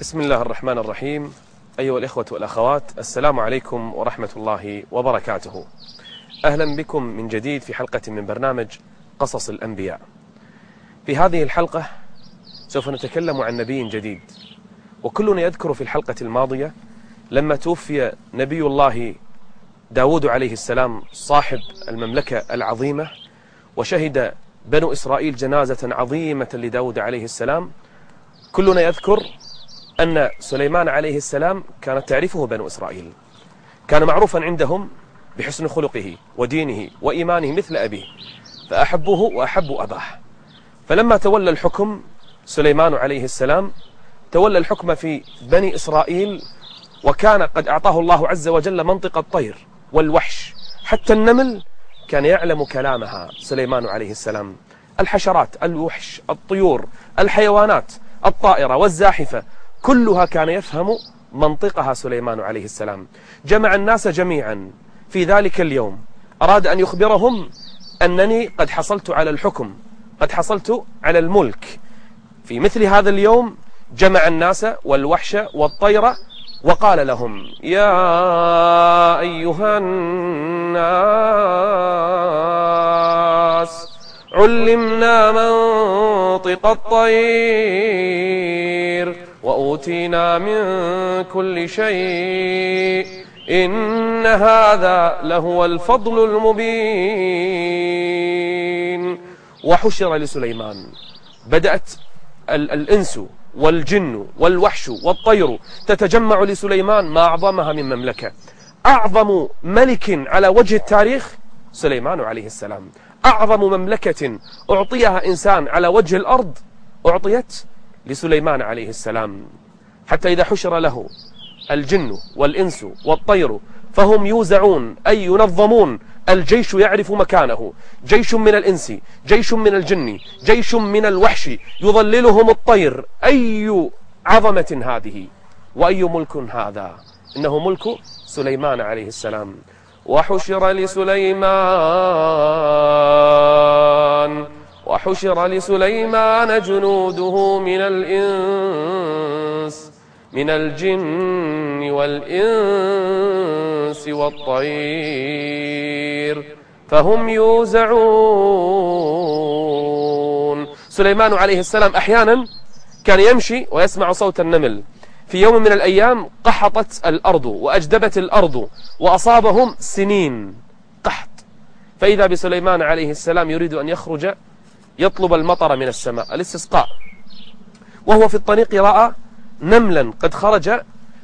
بسم الله الرحمن الرحيم. أيها الإخوة والأخوات السلام عليكم ورحمة الله وبركاته. أهلا بكم من جديد في حلقة من برنامج قصص الأنبياء. في هذه الحلقة سوف نتكلم عن نبي جديد. وكلنا يذكر في الحلقة الماضية لما توفي نبي الله داود عليه السلام صاحب المملكة العظيمة وشهد بنو إسرائيل جنازة عظيمة لداود عليه السلام. كلنا يذكر أن سليمان عليه السلام كانت تعرفه بنو إسرائيل. كان معروفا عندهم بحسن خلقه ودينه وإيمانه مثل أبيه فأحبوه وأحبوا أباه. فلما تولى الحكم سليمان عليه السلام تولى الحكم في بني إسرائيل وكان قد أعطاه الله عز وجل منطق الطير والوحش حتى النمل كان يعلم كلامها سليمان عليه السلام. الحشرات الوحش الطيور الحيوانات الطائرة والزاحفة كلها كان يفهم منطقها سليمان عليه السلام. جمع الناس جميعا في ذلك اليوم. أراد أن يخبرهم أنني قد حصلت على الحكم قد حصلت على الملك. في مثل هذا اليوم جمع الناس والوحش والطير وقال لهم يا أيها الناس علمنا منطق الطير. وأوتينا من كل شيء. إن هذا لهو الفضل المبين. وحشر لسليمان. بدأت الإنس والجن والوحش والطير تتجمع لسليمان ما أعظمها من مملكة. أعظم ملك على وجه التاريخ سليمان عليه السلام. أعظم مملكة أعطيها إنسان على وجه الأرض أعطيت لسليمان عليه السلام. حتى إذا حشر له الجن والإنس والطير فهم يوزعون أي ينظمون. الجيش يعرف مكانه. جيش من الإنس جيش من الجن جيش من الوحش يظللهم الطير. أي عظمة هذه؟ وأي ملك هذا؟ إنه ملك سليمان عليه السلام. وحشر لسليمان وحشر لسليمان جنوده من الإنس من الجن والإنس والطير فهم يوزعون. سليمان عليه السلام أحيانا كان يمشي ويسمع صوت النمل. في يوم من الأيام قحطت الأرض وأجدبت الأرض وأصابهم سنين قحط. فإذا بسليمان عليه السلام يريد أن يخرج يطلب المطر من السماء الاستسقاء. وهو في الطريق رأى نملا قد خرج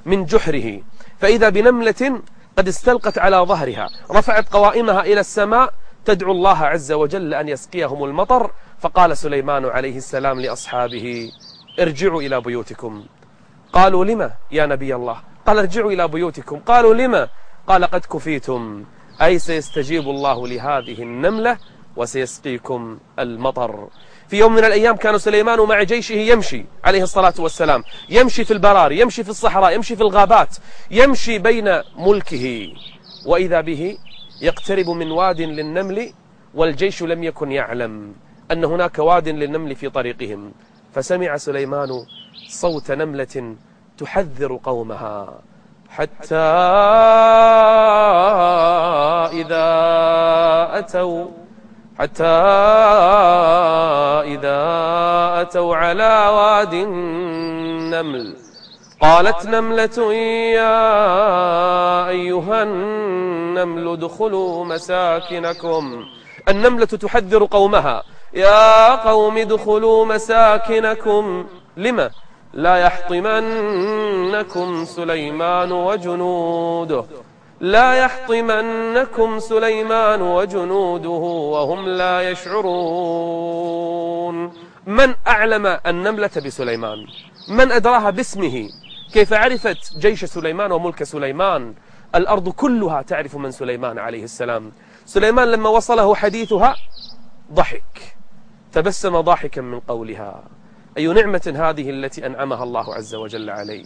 من جحره فإذا بنملة قد استلقت على ظهرها رفعت قوائمها إلى السماء تدعو الله عز وجل أن يسقيهم المطر فقال سليمان عليه السلام لأصحابه ارجعوا إلى بيوتكم. قالوا لما يا نبي الله؟ قال ارجعوا إلى بيوتكم. قالوا لما قال قد كفيتم. أي سيستجيب الله لهذه النملة وسيسقيكم المطر. في يوم من الأيام كان سليمان مع جيشه يمشي عليه الصلاة والسلام. يمشي في البراري يمشي في الصحراء يمشي في الغابات يمشي بين ملكه. وإذا به يقترب من واد للنمل والجيش لم يكن يعلم أن هناك واد للنمل في طريقهم. فسمع سليمان صوت نملة تحذر قومها. حتى إذا أتوا حتى إذا أتوا على واد النمل. قالت نملة يا أيها النمل ادخلوا مساكنكم. النملة تحذر قومها. يا قوم ادخلوا مساكنكم. لما لا يحطمنكم سليمان وجنوده. لا يحطمنكم سليمان وجنوده وهم لا يشعرون. من أعلم النملة بسليمان؟ من أدراها باسمه؟ كيف عرفت جيش سليمان وملك سليمان؟ الأرض كلها تعرف من سليمان عليه السلام. سليمان لما وصله حديثها ضحك. تبسم ضاحكا من قولها. أي نعمة هذه التي أنعمها الله عز وجل عليه؟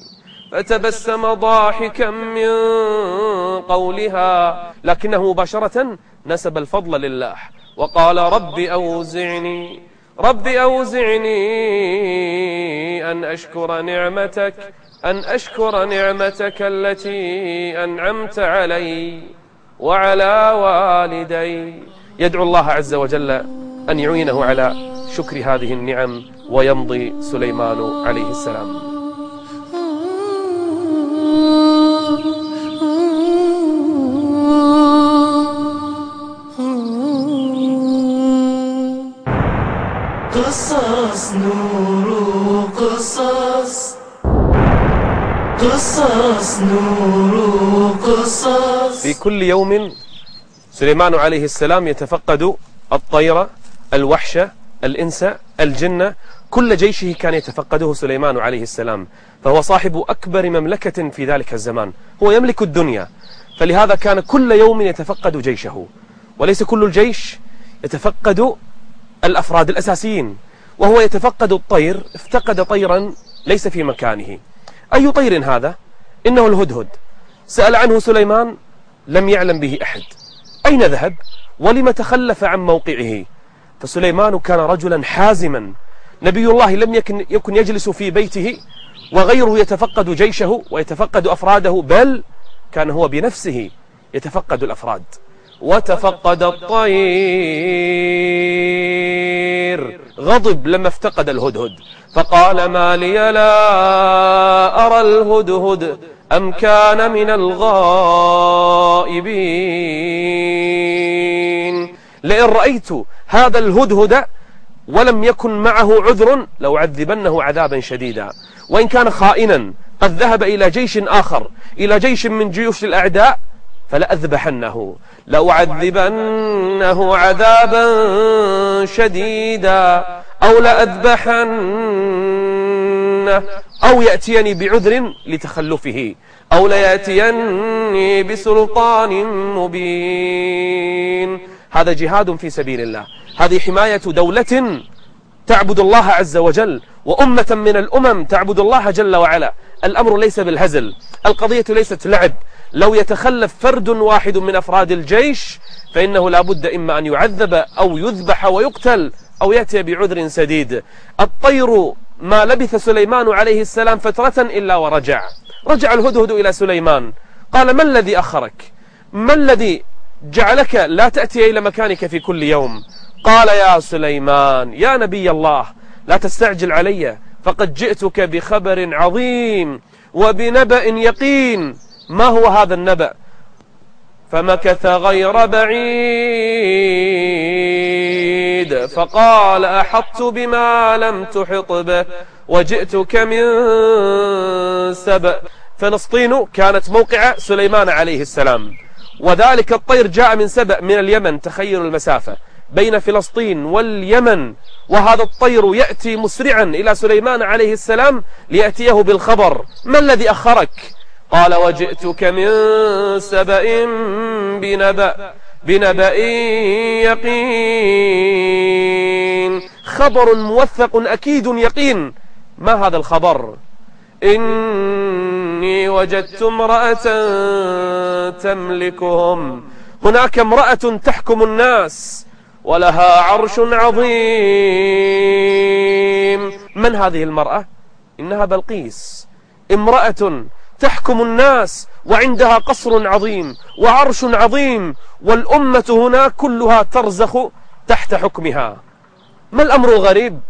فتبسم ضاحكا من قولها لكنه مباشرة نسب الفضل لله وقال رب أوزعني رب أوزعني أن أشكر نعمتك أن أشكر نعمتك التي أنعمت علي وعلى والدي. يدعو الله عز وجل أن يعينه على شكر هذه النعم ويمضي سليمان عليه السلام. قصص نور قصص قصص نور قصص في كل يوم سليمان عليه السلام يتفقد الطير الوحش الإنس الجن. كل جيشه كان يتفقده سليمان عليه السلام فهو صاحب أكبر مملكة في ذلك الزمان. هو يملك الدنيا فلهذا كان كل يوم يتفقد جيشه. وليس كل الجيش يتفقد الأفراد الأساسيين وهو يتفقد الطير افتقد طيرا ليس في مكانه. أي طير هذا؟ إنه الهدهد. سأل عنه سليمان لم يعلم به أحد. أين ذهب؟ ولم تخلف عن موقعه. فسليمان كان رجلا حازما. نبي الله لم يكن, يكن يجلس في بيته وغيره يتفقد جيشه ويتفقد أفراده بل كان هو بنفسه يتفقد الأفراد. وتفقد الطير. غضب لما افتقد الهدهد. فقال ما لي لا أرى الهدهد. أم كان من الغائبين. لئن رأيت هذا الهدهد ولم يكن معه عذر لو عذبنه عذابا شديدا. وإن كان خائنا قد ذهب إلى جيش آخر إلى جيش من جيوش الأعداء فلأذبحنه لأعذبنه عذابا شديدا أو لأذبحنه أو يأتيني بعذر لتخلفه أو ليأتيني بسلطان مبين. هذا جهاد في سبيل الله. هذه حماية دولة تعبد الله عز وجل وأمة من الأمم تعبد الله جل وعلا. الأمر ليس بالهزل القضية ليست لعب. لو يتخلف فرد واحد من أفراد الجيش فإنه لا بد إما أن يعذب أو يذبح ويقتل أو يأتي بعذر سديد. الطير ما لبث سليمان عليه السلام فترة إلا ورجع. رجع الهدهد إلى سليمان. قال ما الذي أخرك؟ ما الذي جعلك لا تأتي إلى مكانك في كل يوم؟ قال يا سليمان يا نبي الله لا تستعجل علي فقد جئتك بخبر عظيم وبنبأ يقين. ما هو هذا النبأ؟ فمكث غير بعيد. فقال أحطت بما لم تحط به وجئتك من سبأ. فلسطين كانت موقع سليمان عليه السلام. وذلك الطير جاء من سبأ من اليمن تخيل المسافة بين فلسطين واليمن. وهذا الطير يأتي مسرعا إلى سليمان عليه السلام ليأتيه بالخبر. ما الذي أخرك؟ قال وجئتك من سبأ بنبأ بنبأ يقين. خبر موثق أكيد يقين. ما هذا الخبر؟ إني وجدت امرأة تملكهم. هناك امرأة تحكم الناس ولها عرش عظيم. من هذه المرأة؟ إنها بلقيس. امرأة تحكم الناس وعندها قصر عظيم وعرش عظيم والأمة هنا كلها ترزخ تحت حكمها. ما الأمر غريب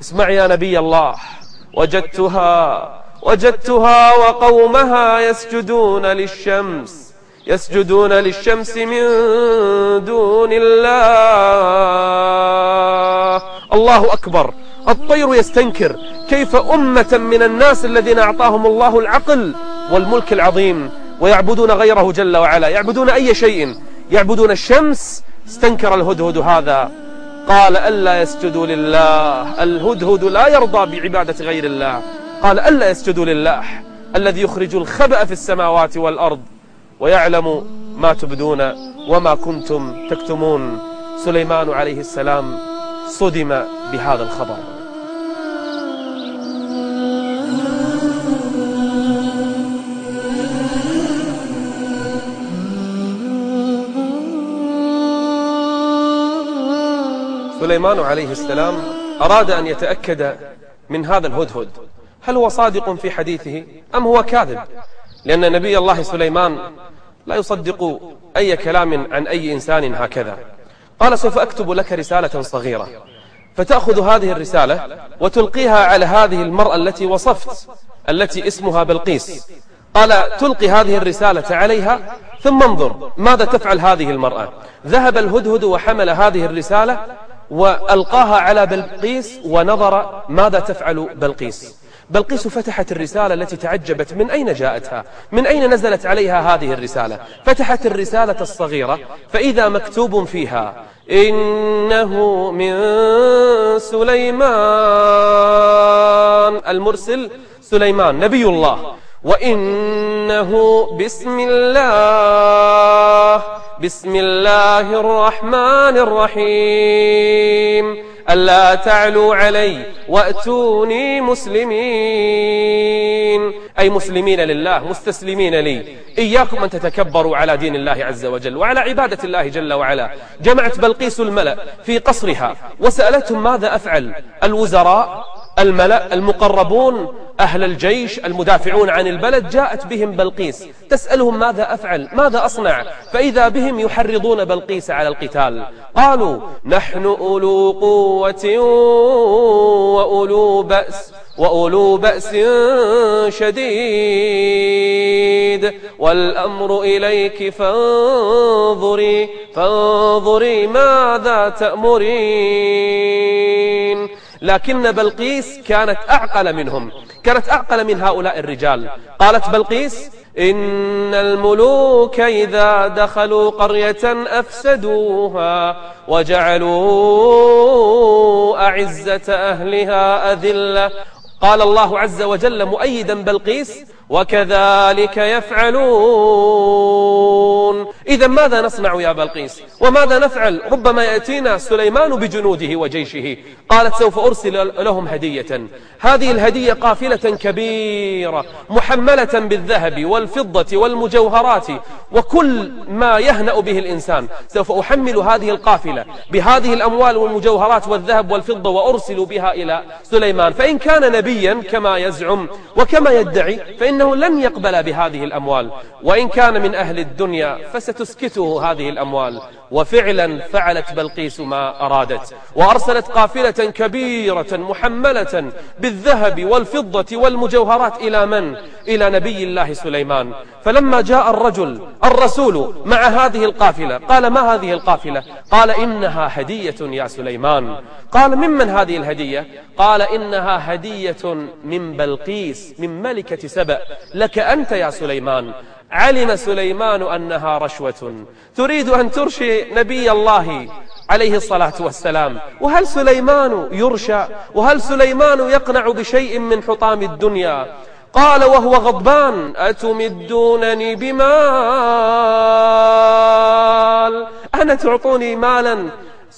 اسمع يا نبي الله. وجدتها وجدتها وقومها يسجدون للشمس يسجدون للشمس من دون الله. الله أكبر. الطير يستنكر. كيف أمة من الناس الذين أعطاهم الله العقل والملك العظيم ويعبدون غيره جل وعلا؟ يعبدون أي شيء؟ يعبدون الشمس؟ استنكر الهدهد هذا. قال ألا يسجدوا لله. الهدهد لا يرضى بعبادة غير الله. قال ألا يسجدوا لله الذي يخرج الخبأ في السماوات والأرض ويعلم ما تبدون وما كنتم تكتمون. سليمان عليه السلام صدم بهذا الخبر. سليمان عليه السلام أراد أن يتأكد من هذا الهدهد. هل هو صادق في حديثه أم هو كاذب؟ لأن نبي الله سليمان لا يصدق أي كلام عن أي إنسان هكذا. قال سوف أكتب لك رسالة صغيرة. فتأخذ هذه الرسالة وتلقيها على هذه المرأة التي وصفت التي اسمها بلقيس. قال تلقي هذه الرسالة عليها ثم انظر ماذا تفعل هذه المرأة. ذهب الهدهد وحمل هذه الرسالة وألقاها على بلقيس ونظر ماذا تفعل بلقيس. بلقيس فتحت الرسالة التي تعجبت من أين جاءتها؟ من أين نزلت عليها هذه الرسالة؟ فتحت الرسالة الصغيرة فإذا مكتوب فيها إنه من سليمان المرسل سليمان نبي الله. وإنه بسم الله. بسم الله الرحمن الرحيم ألا تعلوا علي وأتوني مسلمين أي مسلمين لله مستسلمين لي إياكم أن تتكبروا على دين الله عز وجل وعلى عبادة الله جل وعلا جمعت بلقيس الملأ في قصرها وسألتهم ماذا أفعل الوزراء الملأ المقربون أهل الجيش المدافعون عن البلد جاءت بهم بلقيس. تسألهم ماذا أفعل؟ ماذا أصنع؟ فإذا بهم يحرضون بلقيس على القتال. قالوا نحن أولو قوة وأولو بأس وأولو بأس شديد. والأمر إليك فانظري فانظري ماذا تأمرين. لكن بلقيس كانت أعقل منهم كانت أعقل من هؤلاء الرجال. قالت بلقيس إن الملوك إذا دخلوا قرية أفسدوها وجعلوا أعزة أهلها أذلة. قال الله عز وجل مؤيدا بلقيس وكذلك يفعلون. إذا ماذا نصنع يا بلقيس؟ وماذا نفعل؟ ربما يأتينا سليمان بجنوده وجيشه. قالت سوف أرسل لهم هدية. هذه الهدية قافلة كبيرة محملة بالذهب والفضة والمجوهرات وكل ما يهنأ به الإنسان. سوف أحمل هذه القافلة بهذه الأموال والمجوهرات والذهب والفضة وأرسل بها إلى سليمان. فإن كان نبيا كما يزعم وكما يدعي فإنه لن يقبل بهذه الأموال وإن كان من أهل الدنيا فستسكته هذه الأموال وفعلا فعلت بلقيس ما أرادت وأرسلت قافلة كبيرة محملة بالذهب والفضة والمجوهرات إلى من؟ إلى نبي الله سليمان فلما جاء الرجل الرسول مع هذه القافلة قال ما هذه القافلة؟ قال إنها هدية يا سليمان قال ممن هذه الهدية؟ قال إنها هدية من بلقيس من ملكة سبأ لك أنت يا سليمان. علم سليمان أنها رشوة. تريد أن ترشي نبي الله عليه الصلاة والسلام. وهل سليمان يرشى؟ وهل سليمان يقنع بشيء من حطام الدنيا؟ قال وهو غضبان. أتمدونني بمال؟ أنا تعطوني مالا؟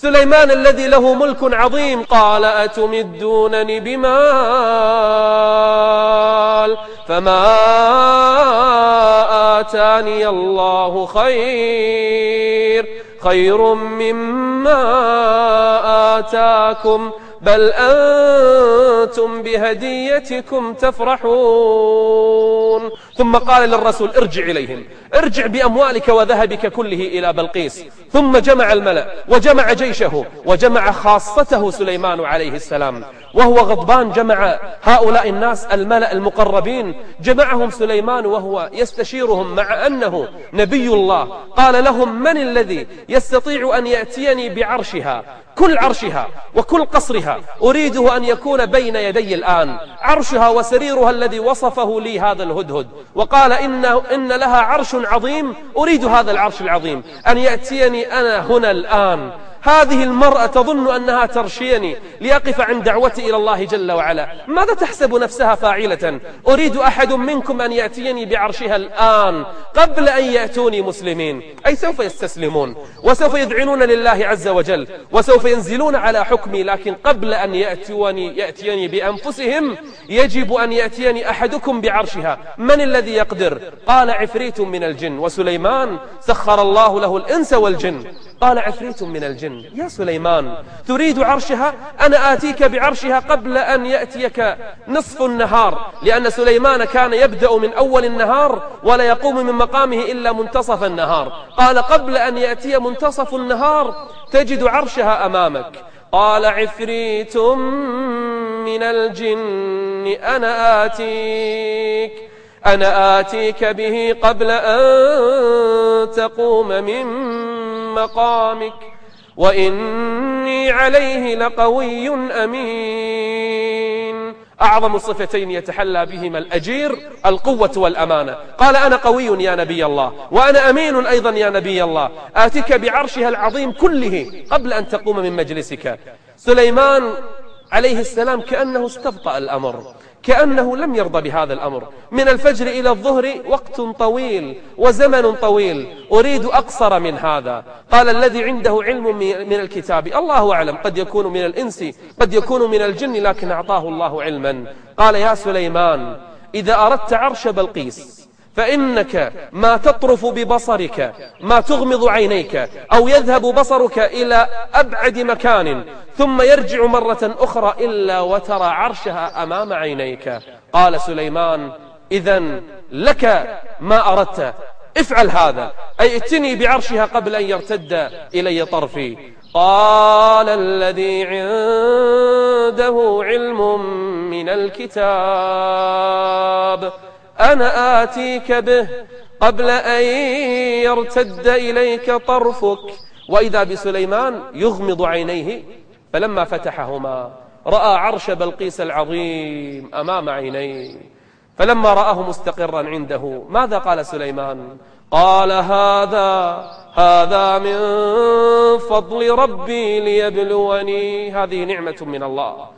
سليمان الذي له ملك عظيم قال أتمدونني بمال فما آتاني الله خير خير مما آتاكم بل أنتم بهديتكم تفرحون. ثم قال للرسول ارجع إليهم ارجع بأموالك وذهبك كله إلى بلقيس. ثم جمع الملأ وجمع جيشه وجمع خاصته سليمان عليه السلام. وهو غضبان جمع هؤلاء الناس الملأ المقربين. جمعهم سليمان وهو يستشيرهم مع أنه نبي الله. قال لهم من الذي يستطيع أن يأتيني بعرشها كل عرشها وكل قصرها. أريده أن يكون بين يدي الآن. عرشها وسريرها الذي وصفه لي هذا الهدهد. وقال إن, إن لها عرش عظيم. أريد هذا العرش العظيم. أن يأتيني أنا هنا الآن. هذه المرأة تظن أنها ترشيني ليقف عند دعوتي إلى الله جل وعلا. ماذا تحسب نفسها فاعلة؟ أريد أحد منكم أن يأتيني بعرشها الآن قبل أن يأتوني مسلمين. أي سوف يستسلمون؟ وسوف يدعنون لله عز وجل. وسوف ينزلون على حكمي لكن قبل أن يأتوني يأتيني بأنفسهم يجب أن يأتيني أحدكم بعرشها. من الذي يقدر؟ قال عفريت من الجن وسليمان سخر الله له الإنس والجن. قال عفريت من الجن. يا سليمان تريد عرشها؟ أنا آتيك بعرشها قبل أن يأتيك نصف النهار لأن سليمان كان يبدأ من أول النهار ولا يقوم من مقامه إلا منتصف النهار. قال قبل أن يأتي منتصف النهار تجد عرشها أمامك. قال عفريت من الجن أنا آتيك أنا آتيك به قبل أن تقوم من مقامك وإني عليه لقوي أمين. أعظم صفتين يتحلى بهما الأجير القوة والأمانة. قال أنا قوي يا نبي الله وأنا أمين أيضا يا نبي الله. آتك بعرشها العظيم كله قبل أن تقوم من مجلسك. سليمان عليه السلام كأنه استبطأ الأمر. كأنه لم يرضى بهذا الأمر. من الفجر إلى الظهر وقت طويل وزمن طويل. أريد أقصر من هذا. قال الذي عنده علم من الكتاب. الله أعلم. قد يكون من الإنس قد يكون من الجن لكن أعطاه الله علما. قال يا سليمان إذا أردت عرش بلقيس فإنك ما تطرف ببصرك ما تغمض عينيك أو يذهب بصرك إلى أبعد مكان ثم يرجع مرة أخرى إلا وترى عرشها أمام عينيك. قال سليمان إذا لك ما أردت افعل هذا أي اتني بعرشها قبل أن يرتد إلي طرفي. قال الذي عنده علم من الكتاب. أنا آتيك به قبل أن يرتد إليك طرفك. وإذا بسليمان يغمض عينيه فلما فتحهما رأى عرش بلقيس العظيم أمام عينيه. فلما رآه مستقرا عنده ماذا قال سليمان؟ قال هذا هذا من فضل ربي ليبلوني. هذه نعمة من الله.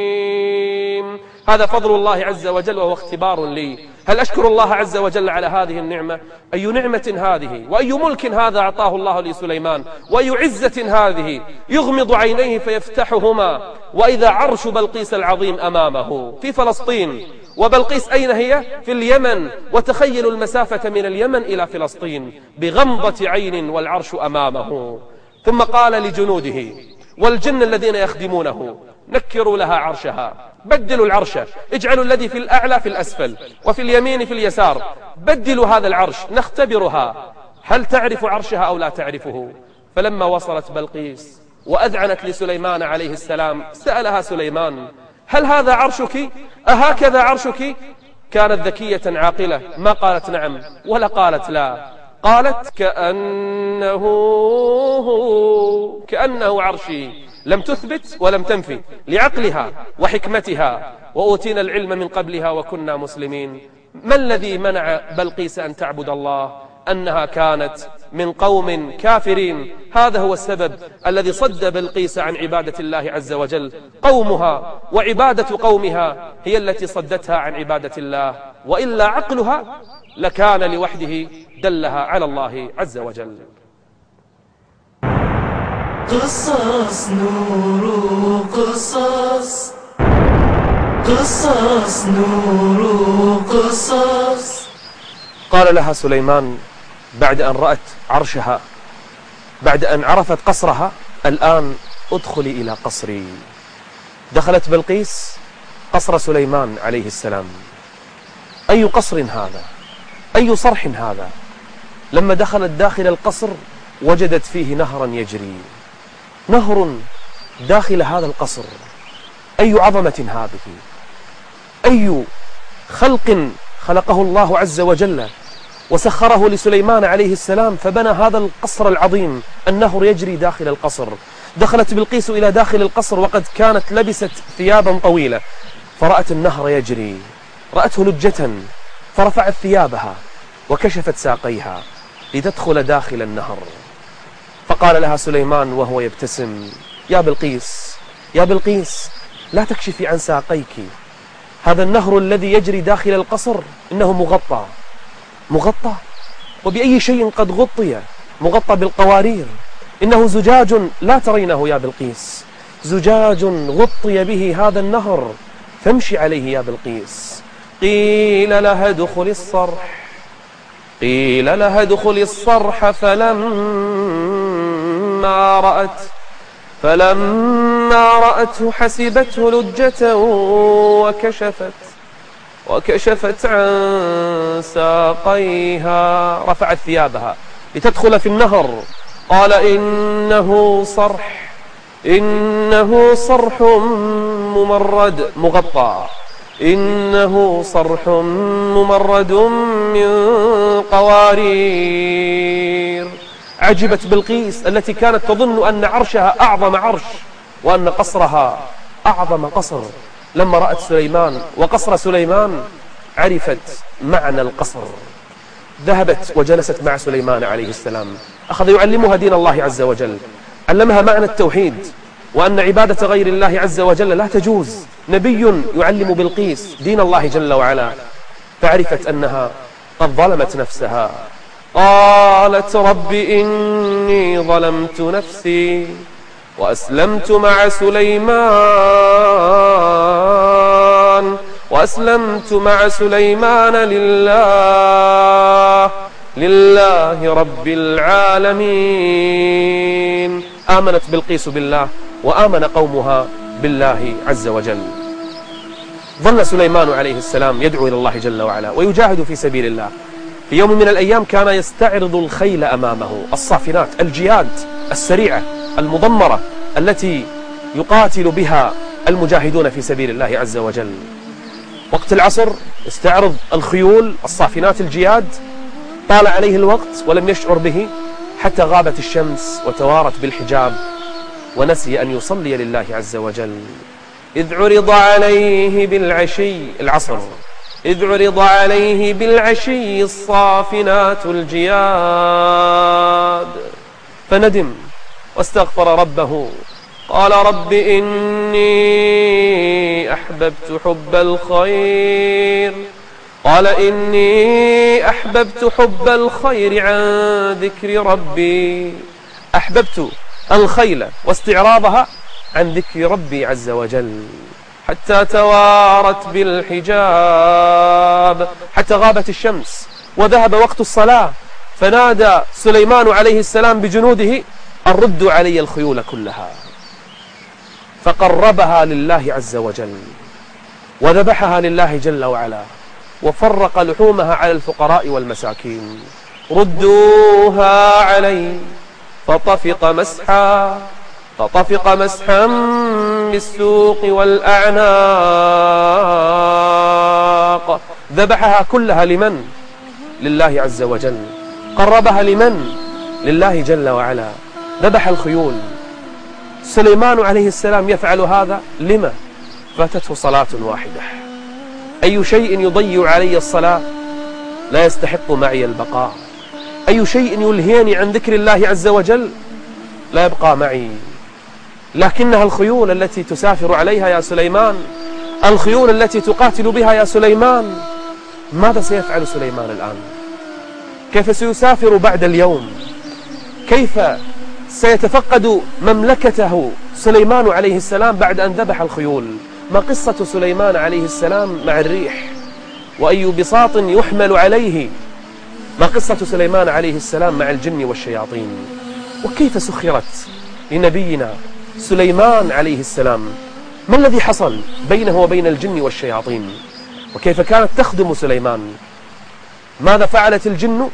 هذا فضل الله عز وجل وهو اختبار لي. هل أشكر الله عز وجل على هذه النعمة؟ أي نعمة هذه؟ وأي ملك هذا أعطاه الله لسليمان؟ وأي عزة هذه؟ يغمض عينيه فيفتحهما. وإذا عرش بلقيس العظيم أمامه. في فلسطين. وبلقيس أين هي؟ في اليمن. وتخيلوا المسافة من اليمن إلى فلسطين. بغمضة عين والعرش أمامه. ثم قال لجنوده والجن الذين يخدمونه نكروا لها عرشها. بدلوا العرش. اجعلوا الذي في الأعلى في الأسفل وفي اليمين في اليسار. بدلوا هذا العرش. نختبرها. هل تعرف عرشها أو لا تعرفه؟ فلما وصلت بلقيس وأذعنت لسليمان عليه السلام سألها سليمان هل هذا عرشك؟ أهكذا عرشك؟ كانت ذكية عاقلة. ما قالت نعم ولا قالت لا. قالت كأنه كأنه عرشي. لم تثبت ولم تنفي لعقلها وحكمتها وأوتينا العلم من قبلها وكنا مسلمين. ما الذي منع بلقيس أن تعبد الله؟ أنها كانت من قوم كافرين. هذا هو السبب الذي صد بلقيس عن عبادة الله عز وجل. قومها وعبادة قومها هي التي صدتها عن عبادة الله. وإلا عقلها لكان لوحده دلها على الله عز وجل. قصص نور قصص قصص نور قصص قال لها سليمان بعد أن رأت عرشها بعد أن عرفت قصرها الآن ادخلي إلى قصري. دخلت بلقيس قصر سليمان عليه السلام. أي قصر هذا؟ أي صرح هذا؟ لما دخلت داخل القصر وجدت فيه نهرا يجري. نهر داخل هذا القصر. أي عظمة هذه؟ أي خلق خلقه الله عز وجل وسخره لسليمان عليه السلام فبنى هذا القصر العظيم النهر يجري داخل القصر. دخلت بلقيس إلى داخل القصر وقد كانت لبست ثيابا طويلة. فرأت النهر يجري. رأته لجة فرفعت ثيابها وكشفت ساقيها لتدخل داخل النهر. فقال لها سليمان وهو يبتسم يا بلقيس يا بلقيس لا تكشفي عن ساقيك. هذا النهر الذي يجري داخل القصر إنه مغطى. مغطى؟ وبأي شيء قد غطي؟ مغطى بالقوارير. إنه زجاج لا ترينه يا بلقيس. زجاج غطي به هذا النهر فامشي عليه يا بلقيس. قيل لها ادخل الصرح. قيل لها ادخل الصرح فلما رأت فلما رأته حسبته لجة وكشفت وكشفت عن ساقيها رفعت ثيابها. لتدخل في النهر. قال إنه صرح. إنه صرح ممرد مغطى. إنه صرح ممرد من قوارير. عجبت بلقيس التي كانت تظن أن عرشها أعظم عرش وأن قصرها أعظم قصر. لما رأت سليمان وقصر سليمان عرفت معنى القصر. ذهبت وجلست مع سليمان عليه السلام. أخذ يعلمها دين الله عز وجل. علمها معنى التوحيد وأن عبادة غير الله عز وجل لا تجوز. نبي يعلم بلقيس دين الله جل وعلا. فعرفت أنها قد ظلمت نفسها. قالت رب إني ظلمت نفسي وأسلمت مع سليمان وأسلمت مع سليمان لله لله رب العالمين. آمنت بلقيس بالله وآمن قومها بالله عز وجل. ظل سليمان عليه السلام يدعو إلى الله جل وعلا ويجاهد في سبيل الله. في يوم من الأيام كان يستعرض الخيل أمامه الصافنات الجياد السريعة المضمرة التي يقاتل بها المجاهدون في سبيل الله عز وجل. وقت العصر استعرض الخيول الصافنات الجياد. طال عليه الوقت ولم يشعر به حتى غابت الشمس وتوارت بالحجاب ونسي أن يصلي لله عز وجل. إذ عرض عليه بالعشي العصر. إذ عرض عليه بالعشي الصافنات الجياد. فندم واستغفر ربه. قال رب إني أحببت حب الخير. قال إني أحببت حب الخير عن ذكر ربي. أحببت الخيل واستعراضها عن ذكر ربي عز وجل. حتى توارت بالحجاب. حتى غابت الشمس وذهب وقت الصلاة. فنادى سليمان عليه السلام بجنوده أن ردوا علي الخيول كلها. فقربها لله عز وجل وذبحها لله جل وعلا وفرق لحومها على الفقراء والمساكين. ردوها علي فطفق مسحا فطفق مسحا بالسوق والأعناق. ذبحها كلها لمن؟ لله عز وجل. قربها لمن؟ لله جل وعلا. ذبح الخيول. سليمان عليه السلام يفعل هذا؟ لما؟ فاتته صلاة واحدة. أي شيء يضيع علي الصلاة؟ لا يستحق معي البقاء. أي شيء يلهيني عن ذكر الله عز وجل؟ لا يبقى معي. لكنها الخيول التي تسافر عليها يا سليمان. الخيول التي تقاتل بها يا سليمان. ماذا سيفعل سليمان الآن؟ كيف سيسافر بعد اليوم؟ كيف سيتفقد مملكته سليمان عليه السلام بعد أن ذبح الخيول؟ ما قصة سليمان عليه السلام مع الريح؟ وأي بساط يحمل عليه؟ ما قصة سليمان عليه السلام مع الجن والشياطين؟ وكيف سخرت لنبينا سليمان عليه السلام ما الذي حصل بينه وبين الجن والشياطين؟ وكيف كانت تخدم سليمان؟ ماذا فعلت الجن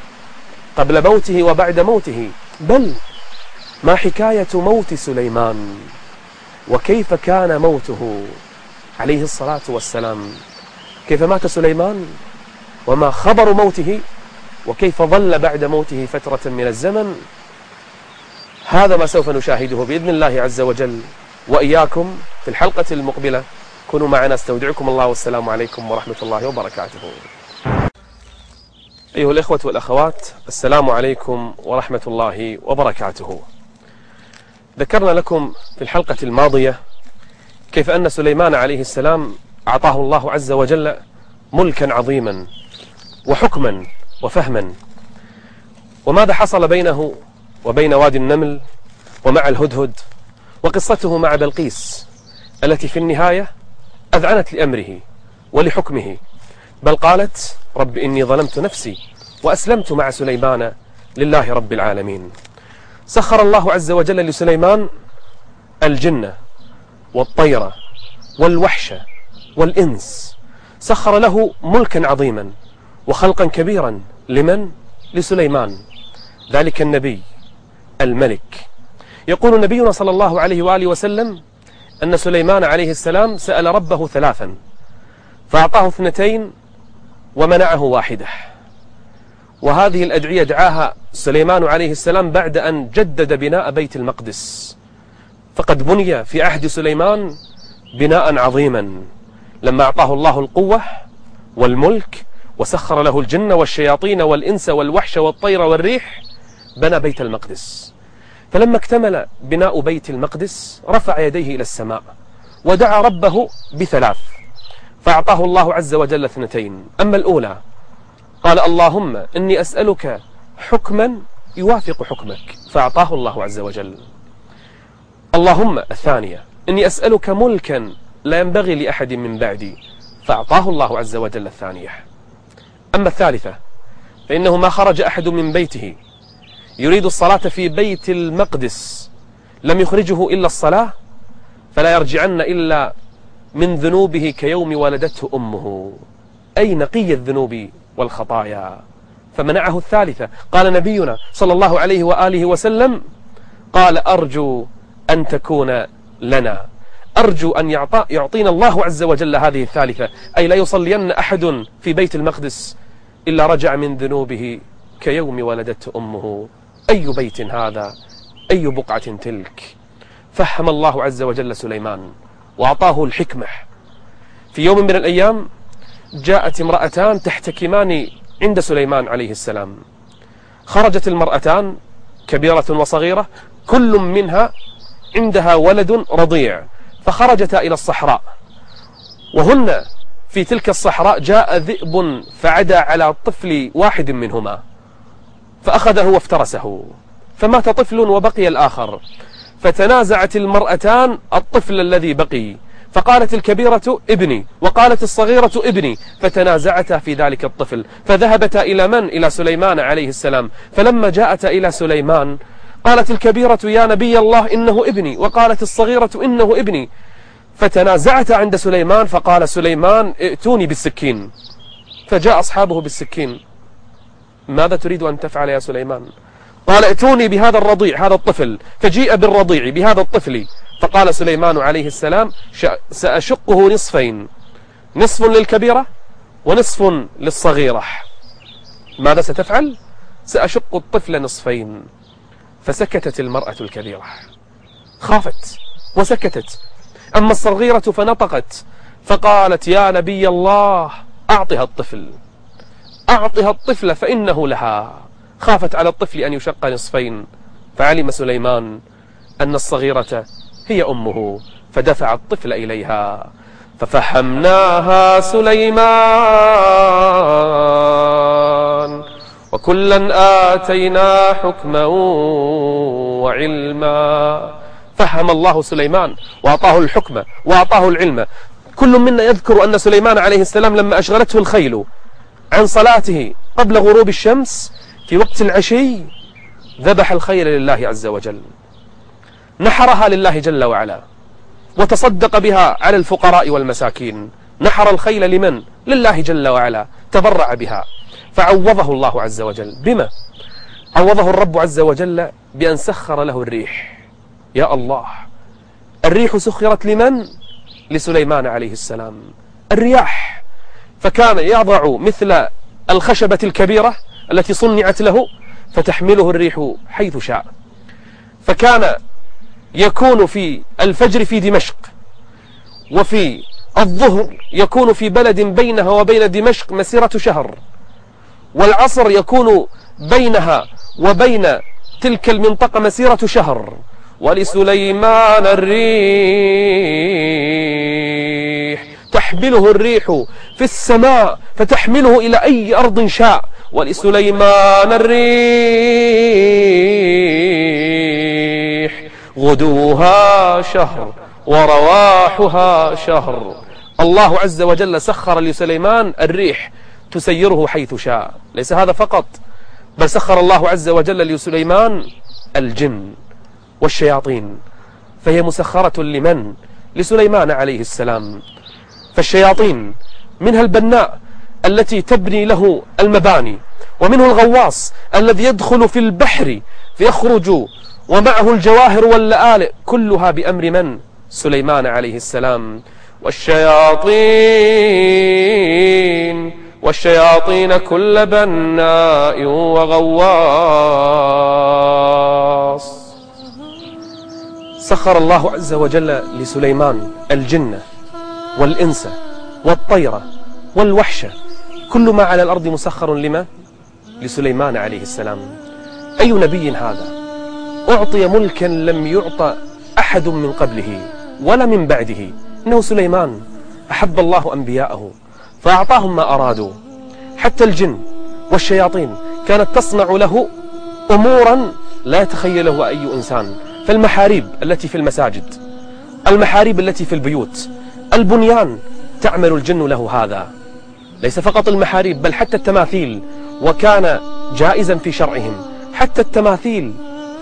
قبل موته وبعد موته؟ بل ما حكاية موت سليمان؟ وكيف كان موته؟ عليه الصلاة والسلام. كيف مات سليمان؟ وما خبر موته؟ وكيف ظل بعد موته فترة من الزمن؟ هذا ما سوف نشاهده بإذن الله عز وجل. وإياكم في الحلقة المقبلة كونوا معنا. استودعكم الله والسلام عليكم ورحمة الله وبركاته. أيها الإخوة والأخوات السلام عليكم ورحمة الله وبركاته. ذكرنا لكم في الحلقة الماضية كيف أن سليمان عليه السلام أعطاه الله عز وجل ملكا عظيما وحكما وفهما. وماذا حصل بينه وبين وادي النمل ومع الهدهد وقصته مع بلقيس التي في النهاية أذعنت لأمره ولحكمه بل قالت رب إني ظلمت نفسي وأسلمت مع سليمان لله رب العالمين. سخر الله عز وجل لسليمان الجنة والطير والوحش والإنس. سخر له ملكا عظيما وخلقا كبيرا. لمن؟ لسليمان. ذلك النبي. الملك. يقول نبينا صلى الله عليه وآله وسلم أن سليمان عليه السلام سأل ربه ثلاثا فأعطاه اثنتين ومنعه واحدة. وهذه الأدعية دعاها سليمان عليه السلام بعد أن جدد بناء بيت المقدس. فقد بني في عهد سليمان بناء عظيما. لما أعطاه الله القوة والملك وسخر له الجن والشياطين والإنس والوحش والطير والريح بنى بيت المقدس. فلما اكتمل بناء بيت المقدس رفع يديه إلى السماء ودعا ربه بثلاث فأعطاه الله عز وجل اثنتين. أما الأولى قال اللهم إني أسألك حكما يوافق حكمك. فأعطاه الله عز وجل. اللهم الثانية إني أسألك ملكا لا ينبغي لأحد من بعدي. فأعطاه الله عز وجل الثانية. أما الثالثة فإنه ما خرج أحد من بيته يريد الصلاة في بيت المقدس لم يخرجه إلا الصلاة فلا يرجعن إلا من ذنوبه كيوم ولدته أمه. أي نقي الذنوب والخطايا. فمنعه الثالثة. قال نبينا صلى الله عليه وآله وسلم قال أرجو أن تكون لنا. أرجو أن يعطى يعطينا الله عز وجل هذه الثالثة. أي لا يصلين أحد في بيت المقدس إلا رجع من ذنوبه كيوم ولدته أمه. أي بيت هذا؟ أي بقعة تلك؟ فهم الله عز وجل سليمان وأعطاه الحكمة. في يوم من الأيام جاءت امرأتان تحتكمان عند سليمان عليه السلام. خرجت المرأتان كبيرة وصغيرة كل منها عندها ولد رضيع فخرجتا إلى الصحراء. وهن في تلك الصحراء جاء ذئب فعدى على طفل واحد منهما. فأخذه وافترسه. فمات طفل وبقي الآخر. فتنازعت المرأتان الطفل الذي بقي. فقالت الكبيرة ابني وقالت الصغيرة ابني. فتنازعتا في ذلك الطفل. فذهبتا إلى من؟ إلى سليمان عليه السلام. فلما جاءتا إلى سليمان قالت الكبيرة يا نبي الله إنه ابني. وقالت الصغيرة إنه ابني. فتنازعتا عند سليمان فقال سليمان ائتوني بالسكين. فجاء أصحابه بالسكين. ماذا تريد أن تفعل يا سليمان؟ قال ائتوني بهذا الرضيع هذا الطفل فجيء بالرضيع بهذا الطفل. فقال سليمان عليه السلام سأشقه نصفين نصف للكبيرة ونصف للصغيرة. ماذا ستفعل؟ سأشق الطفل نصفين. فسكتت المرأة الكبيرة. خافت وسكتت. أما الصغيرة فنطقت فقالت يا نبي الله أعطها الطفل. أعطها الطفل فإنه لها. خافت على الطفل أن يشق نصفين. فعلم سليمان أن الصغيرة هي أمه فدفع الطفل إليها. ففهمناها سليمان وكلا آتينا حكما وعلما. فهم الله سليمان وأعطاه الحكم وأعطاه العلم. كل منا يذكر أن سليمان عليه السلام لما أشغلته الخيل. عن صلاته قبل غروب الشمس في وقت العشي ذبح الخيل لله عز وجل. نحرها لله جل وعلا وتصدق بها على الفقراء والمساكين. نحر الخيل لمن؟ لله جل وعلا. تبرع بها. فعوضه الله عز وجل. بما؟ عوضه الرب عز وجل بأن سخر له الريح. يا الله الريح سخرت لمن؟ لسليمان عليه السلام. الرياح. فكان يضع مثل الخشبة الكبيرة التي صنعت له فتحمله الريح حيث شاء. فكان يكون في الفجر في دمشق وفي الظهر يكون في بلد بينها وبين دمشق مسيرة شهر والعصر يكون بينها وبين تلك المنطقة مسيرة شهر. ولسليمان الريح تحمله الريح في السماء فتحمله إلى أي أرض شاء. ولسليمان الريح غدوها شهر ورواحها شهر. الله عز وجل سخر لسليمان الريح تسيره حيث شاء. ليس هذا فقط بل سخر الله عز وجل لسليمان الجن والشياطين. فهي مسخرة لمن؟ لسليمان عليه السلام. فالشياطين منها البناء التي تبني له المباني ومنه الغواص الذي يدخل في البحر فيخرج ومعه الجواهر واللآلئ كلها بأمر من؟ سليمان عليه السلام. والشياطين والشياطين كل بناء وغواص. سخر الله عز وجل لسليمان الجنة. والإنس والطيرة والوحشة كل ما على الأرض مسخر لما؟ لسليمان عليه السلام. أي نبي هذا؟ أعطي ملكا لم يعطى أحد من قبله ولا من بعده. إنه سليمان أحب الله أنبياءه فأعطاهم ما أرادوا. حتى الجن والشياطين كانت تصنع له أمورا لا يتخيله أي إنسان. فالمحاريب التي في المساجد المحاريب التي في البيوت البنيان تعمل الجن له هذا. ليس فقط المحاريب بل حتى التماثيل. وكان جائزا في شرعهم. حتى التماثيل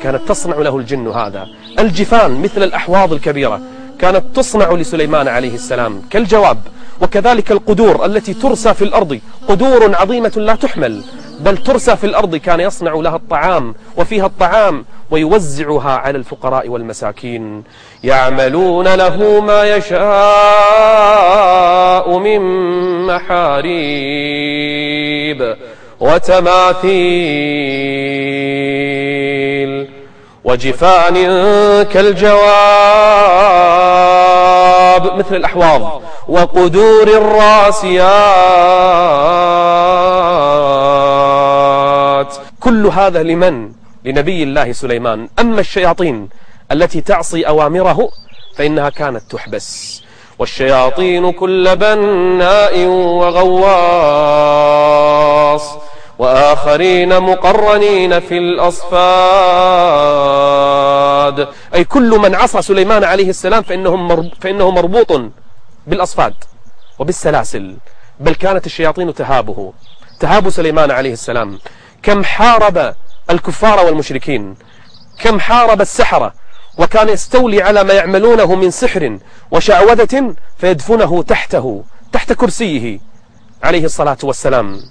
كانت تصنع له الجن هذا. الجفان مثل الأحواض الكبيرة كانت تصنع لسليمان عليه السلام. كالجواب. وكذلك القدور التي ترسى في الأرض قدور عظيمة لا تحمل بل ترسى في الأرض كان يصنع لها الطعام وفيها الطعام ويوزعها على الفقراء والمساكين. يعملون له ما يشاء من محاريب وتماثيل وجفان كالجواب مثل الأحواض. وقدور الراسيات. كل هذا لمن؟ لنبي الله سليمان. أما الشياطين التي تعصي أوامره فإنها كانت تحبس. والشياطين كل بناء وغواص. وآخرين مقرنين في الأصفاد. أي كل من عصى سليمان عليه السلام فإنه, فإنه مربوط بالأصفاد وبالسلاسل بل كانت الشياطين تهابه تهاب سليمان عليه السلام. كم حارب الكفار والمشركين كم حارب السحرة وكان يستولي على ما يعملونه من سحر وشعوذة فيدفنه تحته تحت كرسيه عليه الصلاة والسلام.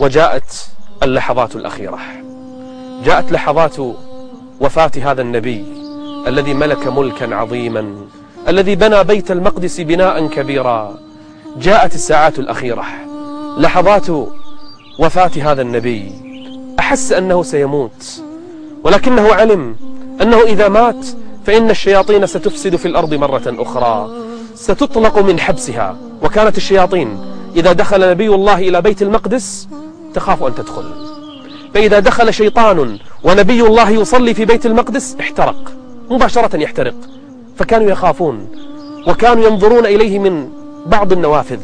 وجاءت اللحظات الأخيرة. جاءت لحظات وفاة هذا النبي الذي ملك ملكا عظيما. الذي بنى بيت المقدس بناء كبيرا. جاءت الساعات الأخيرة. لحظات وفاة هذا النبي. أحس أنه سيموت. ولكنه علم أنه إذا مات فإن الشياطين ستفسد في الأرض مرة أخرى. ستطلق من حبسها. وكانت الشياطين إذا دخل نبي الله إلى بيت المقدس تخاف أن تدخل. فإذا دخل شيطان ونبي الله يصلي في بيت المقدس احترق. مباشرة يحترق. فكانوا يخافون وكانوا ينظرون إليه من بعض النوافذ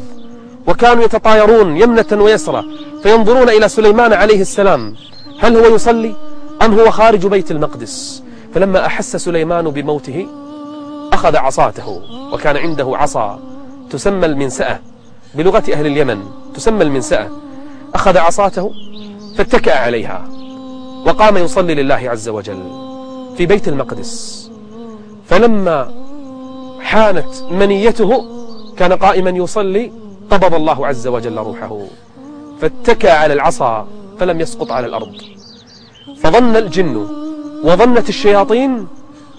وكانوا يتطايرون يمنة ويسرى فينظرون إلى سليمان عليه السلام هل هو يصلي أم هو خارج بيت المقدس؟ فلما أحس سليمان بموته أخذ عصاته وكان عنده عصا تسمى المنسأة بلغة أهل اليمن تسمى المنسأة أخذ عصاته فاتكأ عليها وقام يصلي لله عز وجل في بيت المقدس. فلما حانت منيته كان قائما يصلي قبض الله عز وجل روحه فاتكى على العصا فلم يسقط على الأرض. فظن الجن وظنت الشياطين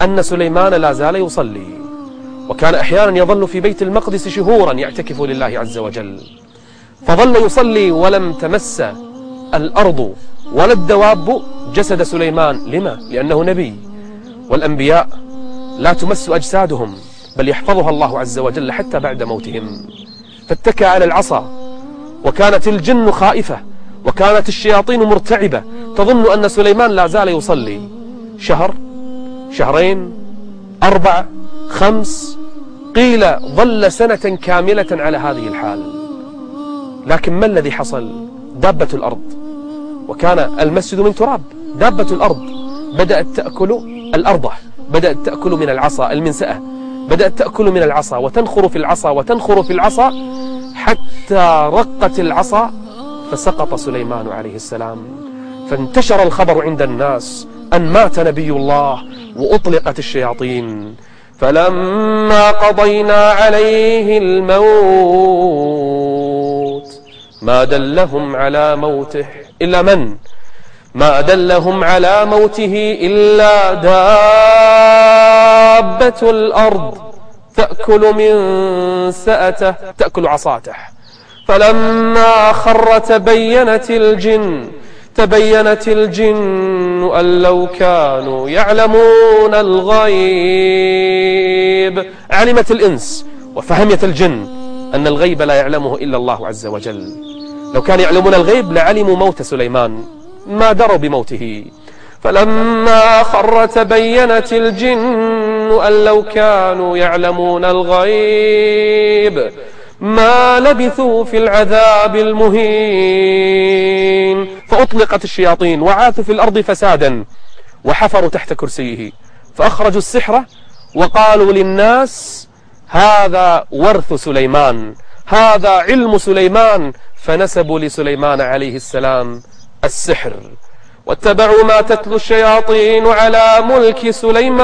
أن سليمان لا زال يصلي وكان أحيانا يظل في بيت المقدس شهورا يعتكف لله عز وجل. فظل يصلي ولم تمس الأرض ولا الدواب جسد سليمان. لما؟ لأنه نبي. والأنبياء لا تمس أجسادهم بل يحفظها الله عز وجل حتى بعد موتهم. فاتكى على العصا وكانت الجن خائفة وكانت الشياطين مرتعبة. تظن أن سليمان لا زال يصلي. شهر شهرين أربع خمس قيل ظل سنة كاملة على هذه الحال. لكن ما الذي حصل؟ دابة الأرض. وكان المسجد من تراب. دابة الأرض بدأت تأكل الأرض. بدأت تأكل من العصا المنسأة. بدأت تأكل من العصا وتنخر في العصا وتنخر في العصا حتى رقت العصا فسقط سليمان عليه السلام. فانتشر الخبر عند الناس أن مات نبي الله وأطلقت الشياطين. فلما قضينا عليه الموت ما دلهم على موته إلا من؟ ما دلهم على موته إلا دابة الأرض تأكل من سأته تأكل عصاته. فلما خر تبينت الجن تبينت الجن أن لو كانوا يعلمون الغيب. علمت الإنس وفهمت الجن أن الغيب لا يعلمه إلا الله عز وجل. لو كان يعلمون الغيب لعلموا موت سليمان. ما دروا بموته. فلما خر تبينت الجن أن لو كانوا يعلمون الغيب ما لبثوا في العذاب المهين. فأطلقت الشياطين وعاثوا في الأرض فسادا وحفروا تحت كرسيه. فأخرجوا السحرة وقالوا للناس هذا ورث سليمان هذا علم سليمان. فنسبوا لسليمان عليه السلام. السحر. واتبعوا ما تتلو الشياطين على ملك سليمان.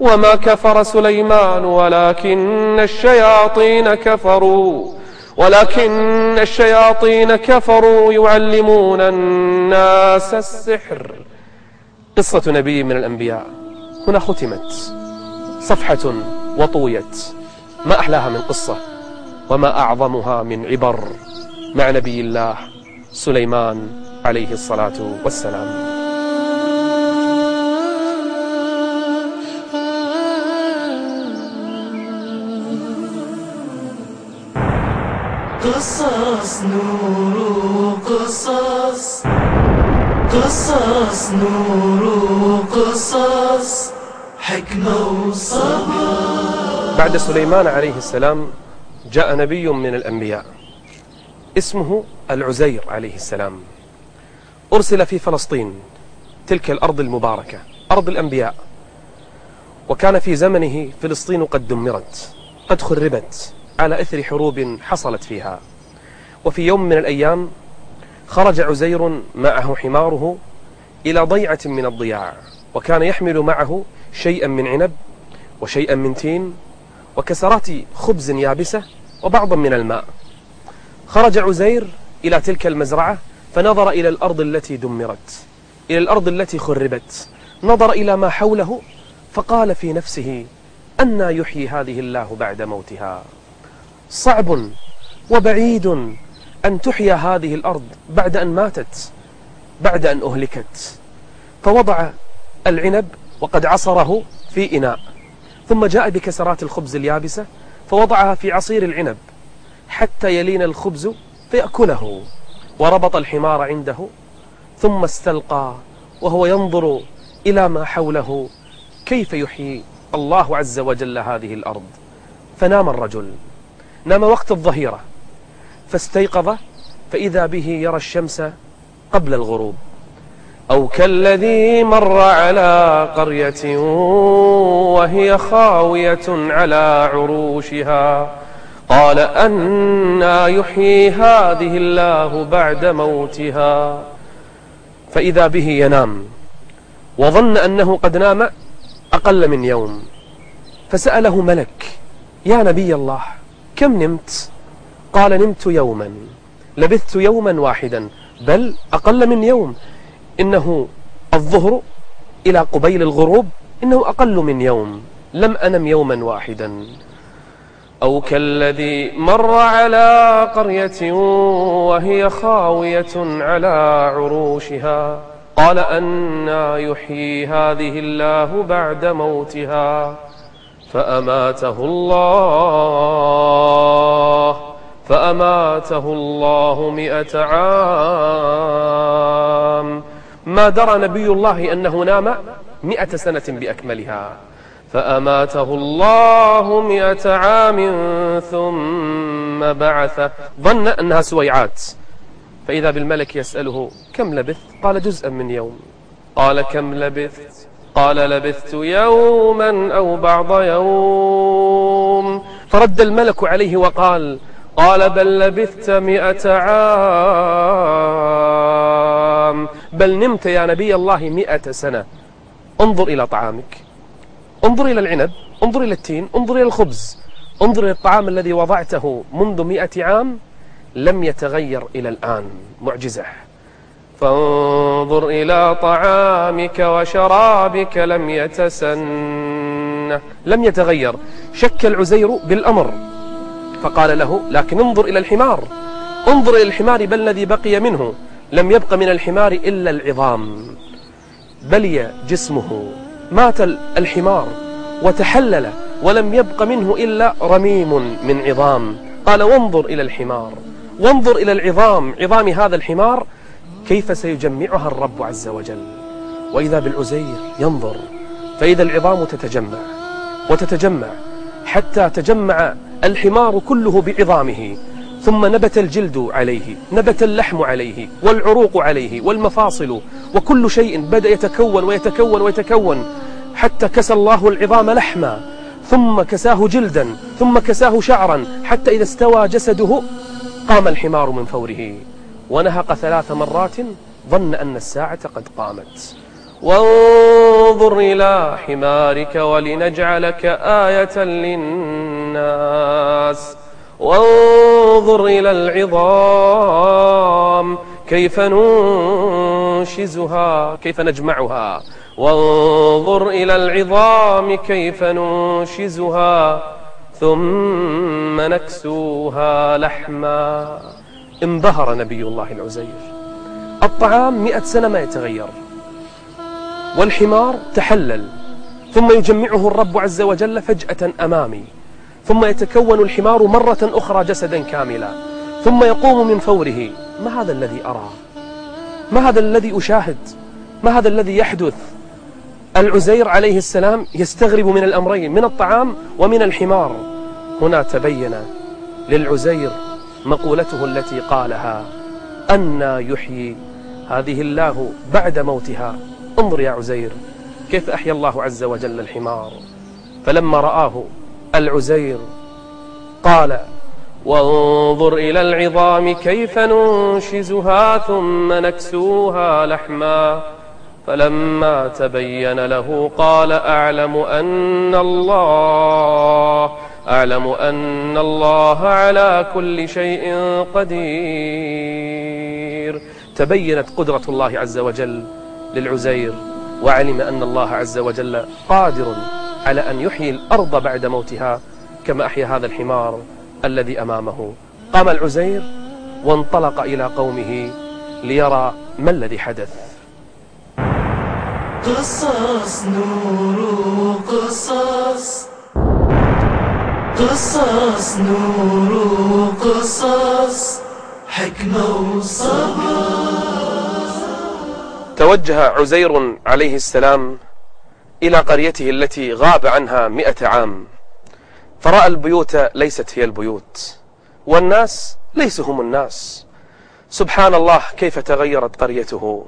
وما كفر سليمان ولكن الشياطين كفروا. ولكن الشياطين كفروا يعلمون الناس السحر. قصة نبي من الأنبياء. هنا ختمت. صفحة وطويت. ما أحلاها من قصة. وما أعظمها من عبر. مع نبي الله. سليمان عليه الصلاة والسلام. قصص نور قصص قصص نور قصص حكمة وصبر. بعد سليمان عليه السلام جاء نبي من الأنبياء. اسمه العزير عليه السلام. أرسل في فلسطين تلك الأرض المباركة أرض الأنبياء. وكان في زمنه فلسطين قد دمرت قد خربت على إثر حروب حصلت فيها. وفي يوم من الأيام خرج عزير معه حماره إلى ضيعة من الضياع وكان يحمل معه شيئا من عنب وشيئا من تين وكسرات خبز يابسة وبعضا من الماء. خرج عزير إلى تلك المزرعة فنظر إلى الأرض التي دمرت إلى الأرض التي خربت. نظر إلى ما حوله فقال في نفسه أنا يحيي هذه الله بعد موتها. صعب وبعيد أن تحيا هذه الأرض بعد أن ماتت بعد أن أهلكت. فوضع العنب وقد عصره في إناء ثم جاء بكسرات الخبز اليابسة فوضعها في عصير العنب. حتى يلين الخبز فيأكله وربط الحمار عنده ثم استلقى وهو ينظر إلى ما حوله كيف يحيي؟ الله عز وجل هذه الأرض. فنام الرجل نام وقت الظهيرة فاستيقظ فإذا به يرى الشمس قبل الغروب. أو كالذي مر على قرية وهي خاوية على عروشها قال أنا يحيي هذه الله بعد موتها فإذا به ينام وظن أنه قد نام أقل من يوم فسأله ملك يا نبي الله كم نمت؟ قال نمت يوما لبثت يوما واحدا بل أقل من يوم إنه الظهر إلى قبيل الغروب إنه أقل من يوم لم أنم يوما واحدا. أو كالذي مر على قرية وهي خاوية على عروشها. قال أنا يحيي هذه الله بعد موتها. فأماته الله فأماته الله مئة عام. ما درى نبي الله أنه نام مئة سنة بأكملها. فأماته الله مئة عام ثم بعثه ظن أنها سويعات. فإذا بالملك يسأله كم لبثت؟ قال جزءا من يوم. قال كم لبثت؟ قال لبثت يوما أو بعض يوم. فرد الملك عليه وقال قال بل لبثت مئة عام. بل نمت يا نبي الله مئة سنة. انظر إلى طعامك. انظر إلى العنب انظر إلى التين انظر إلى الخبز انظر إلى الطعام الذي وضعته منذ مئة عام لم يتغير إلى الآن. معجزة. فانظر إلى طعامك وشرابك لم يتسن لم يتغير. شك العزير بالأمر. فقال له لكن انظر إلى الحمار. انظر إلى الحمار بل الذي بقي منه. لم يبق من الحمار إلا العظام. بلي جسمه. مات الحمار وتحلل ولم يبق منه إلا رميم من عظام. قال وانظر إلى الحمار. وانظر إلى العظام. عظام هذا الحمار كيف سيجمعها الرب عز وجل. وإذا بالعزير ينظر فإذا العظام تتجمع وتتجمع حتى تجمع الحمار كله بعظامه. ثم نبت الجلد عليه نبت اللحم عليه والعروق عليه والمفاصل وكل شيء بدأ يتكون ويتكون ويتكون. حتى كسى الله العظام لحما ثم كساه جلدا ثم كساه شعرا حتى إذا استوى جسده قام الحمار من فوره. ونهق ثلاث مرات ظن أن الساعة قد قامت. وانظر إلى حمارك ولنجعلك آية للناس. وانظر إلى العظام كيف ننشزها كيف نجمعها. وانظر إلى العظام كيف ننشزها ثم نكسوها لحما. انبهر نبي الله العزير. الطعام مئة سنة ما يتغير. والحمار تحلل. ثم يجمعه الرب عز وجل فجأة أمامي. ثم يتكون الحمار مرة أخرى جسدا كاملا. ثم يقوم من فوره. ما هذا الذي أراه ما هذا الذي أشاهد؟ ما هذا الذي يحدث؟ العزير عليه السلام يستغرب من الأمرين من الطعام ومن الحمار. هنا تبين للعزير مقولته التي قالها أنا يحيي هذه الله بعد موتها. انظر يا عزير كيف أحيا الله عز وجل الحمار. فلما رآه العزير قال وانظر إلى العظام كيف ننشزها ثم نكسوها لحما. فلما تبين له قال أعلم أن الله أعلم أن الله على كل شيء قدير. تبينت قدرة الله عز وجل للعزير وعلم أن الله عز وجل قادر على أن يحيي الأرض بعد موتها كما أحيا هذا الحمار الذي أمامه. قام العزير وانطلق إلى قومه ليرى ما الذي حدث. قصص نور قصص قصص نور قصص حكمة وصبر. توجه عزير عليه السلام إلى قريته التي غاب عنها مئة عام. فرأى البيوت ليست هي البيوت والناس ليسوا هم الناس. سبحان الله كيف تغيرت قريته؟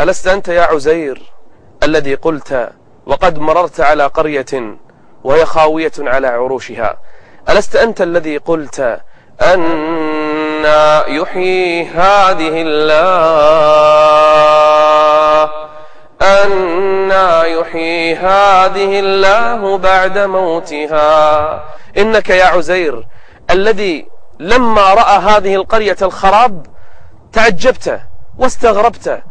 ألست أنت يا عزير؟ الذي قلت وقد مررت على قرية وهي خاوية على عروشها. ألست أنت الذي قلت أن يحيي هذه الله؟ أن يحيي هذه الله بعد موتها. إنك يا عزير الذي لما رأى هذه القرية الخراب تعجبت واستغربت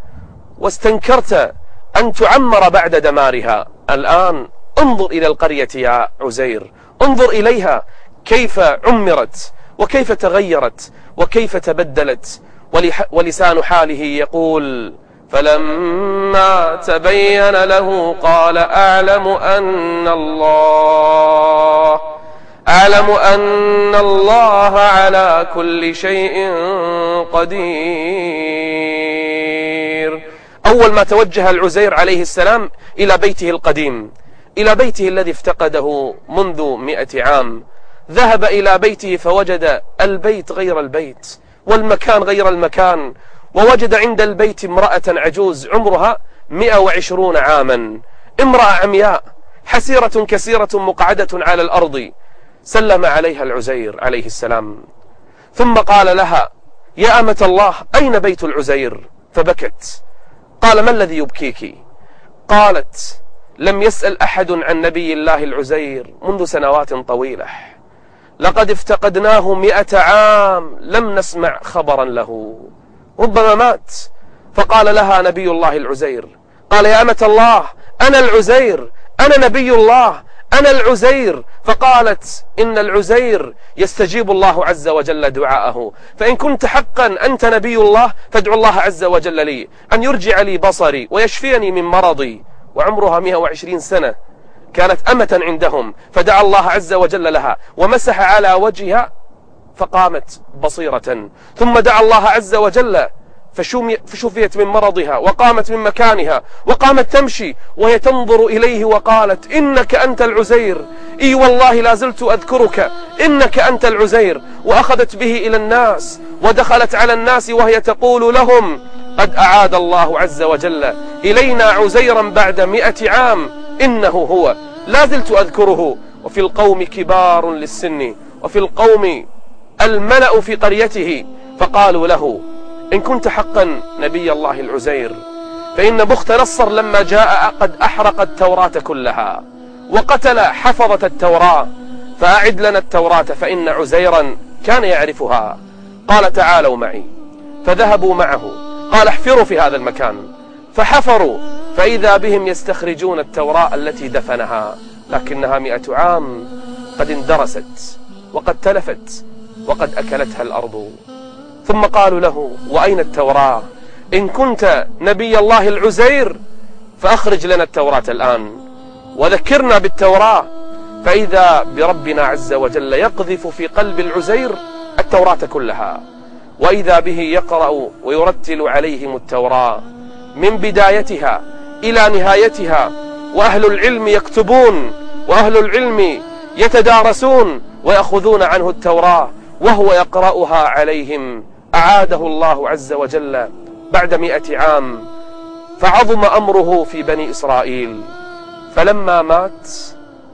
واستنكرت أن تعمر بعد دمارها. الآن انظر إلى القرية يا عزير. انظر إليها. كيف عمرت وكيف تغيرت وكيف تبدلت. ولسان حاله يقول فلما تبين له قال أعلم أن الله أعلم أن الله على كل شيء قدير. أول ما توجه العزير عليه السلام إلى بيته القديم إلى بيته الذي افتقده منذ مئة عام. ذهب إلى بيته فوجد البيت غير البيت والمكان غير المكان ووجد عند البيت امرأة عجوز عمرها 120 عاما. امرأة عمياء حسيرة كسيرة مقعدة على الأرض. سلم عليها العزير عليه السلام. ثم قال لها يا أمة الله أين بيت العزير؟ فبكت. قال ما الذي يبكيك? قالت لم يسأل أحد عن نبي الله العزير منذ سنوات طويلة. لقد افتقدناه مئة عام لم نسمع خبرا له. ربما مات. فقال لها نبي الله العزير قال يا أمة الله أنا العزير أنا نبي الله أنا العزير. فقالت إن العزير يستجيب الله عز وجل دعاءه. فإن كنت حقا أنت نبي الله فادعو الله عز وجل لي أن يرجع لي بصري ويشفيني من مرضي. وعمرها 120 سنة كانت أمة عندهم. فدعا الله عز وجل لها ومسح على وجهها فقامت بصيرة. ثم دعا الله عز وجل فشفيت من مرضها وقامت من مكانها وقامت تمشي وهي تنظر إليه وقالت إنك أنت العزير. إي والله لا زلت أذكرك. إنك أنت العزير. وأخذت به إلى الناس ودخلت على الناس وهي تقول لهم قد أعاد الله عز وجل إلينا عزيرا بعد مئة عام إنه هو. لا زلت أذكره. وفي القوم كبار للسن. وفي القوم الملأ في قريته. فقالوا له إن كنت حقا نبي الله العزير فإن بخت نصر لما جاء قد أحرق التوراة كلها وقتل حفظة التوراة فأعد لنا التوراة فإن عزيرا كان يعرفها. قال تعالوا معي. فذهبوا معه. قال احفروا في هذا المكان. فحفروا فإذا بهم يستخرجون التوراة التي دفنها لكنها مئة عام قد اندرست وقد تلفت وقد أكلتها الأرض. ثم قالوا له وأين التوراة؟ إن كنت نبي الله العزير فأخرج لنا التوراة الآن. وذكرنا بالتوراة فإذا بربنا عز وجل يقذف في قلب العزير التوراة كلها. وإذا به يقرأ ويرتل عليهم التوراة. من بدايتها إلى نهايتها وأهل العلم يكتبون وأهل العلم يتدارسون ويأخذون عنه التوراة وهو يقرأها عليهم. أعاده الله عز وجل بعد مئة عام فعظم أمره في بني إسرائيل. فلما مات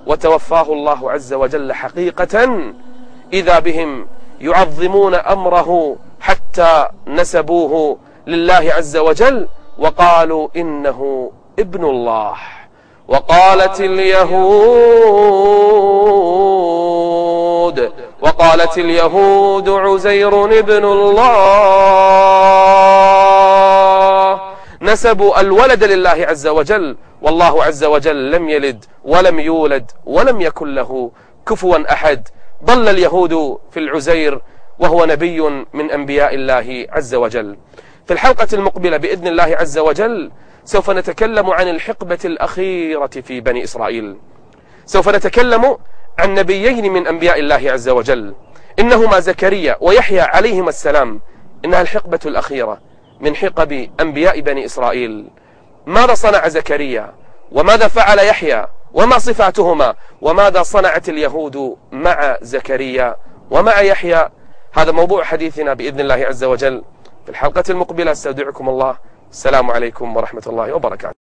وتوفاه الله عز وجل حقيقة إذا بهم يعظمون أمره حتى نسبوه لله عز وجل وقالوا إنه ابن الله. وقالت اليهود وقالت اليهود عزير ابن الله. نسبوا الولد لله عز وجل. والله عز وجل لم يلد ولم يولد ولم يكن له كفوا أحد. ضل اليهود في العزير وهو نبي من أنبياء الله عز وجل. في الحلقة المقبلة بإذن الله عز وجل سوف نتكلم عن الحقبة الأخيرة في بني إسرائيل. سوف نتكلم عن نبيين من أنبياء الله عز وجل. إنهما زكريا ويحيى عليهما السلام. إنها الحقبة الأخيرة من حقب أنبياء بني إسرائيل. ماذا صنع زكريا؟ وماذا فعل يحيى؟ وما صفاتهما؟ وماذا صنعت اليهود مع زكريا ومع يحيى؟ هذا موضوع حديثنا بإذن الله عز وجل في الحلقة المقبلة. أستودعكم الله. السلام عليكم ورحمة الله وبركاته.